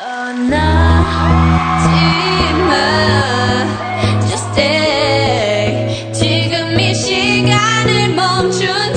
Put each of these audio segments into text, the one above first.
떠나지마 Just stay. 지금 이 시간을 멈춘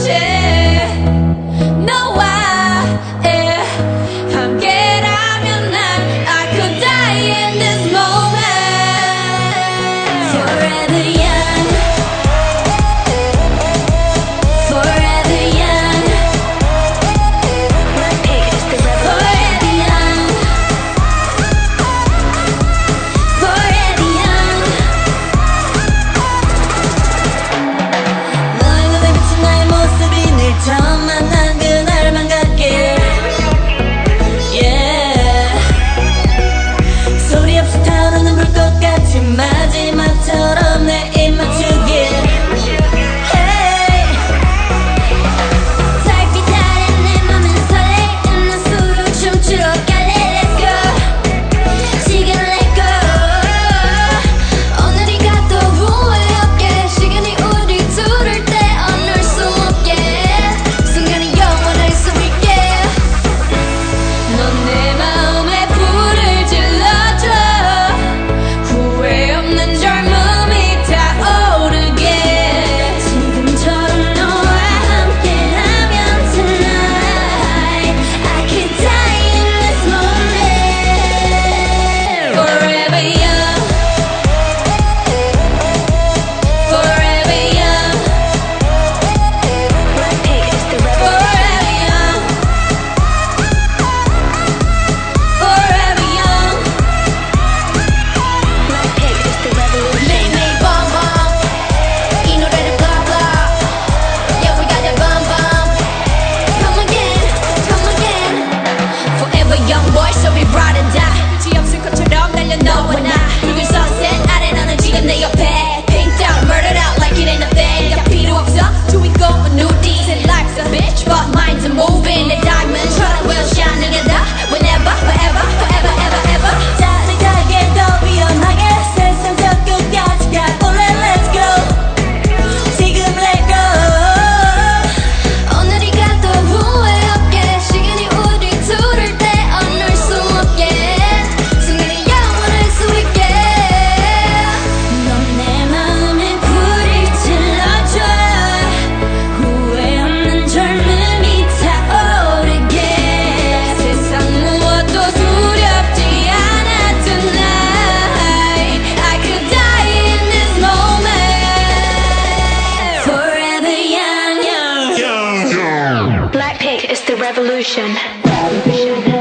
revolution. revolution.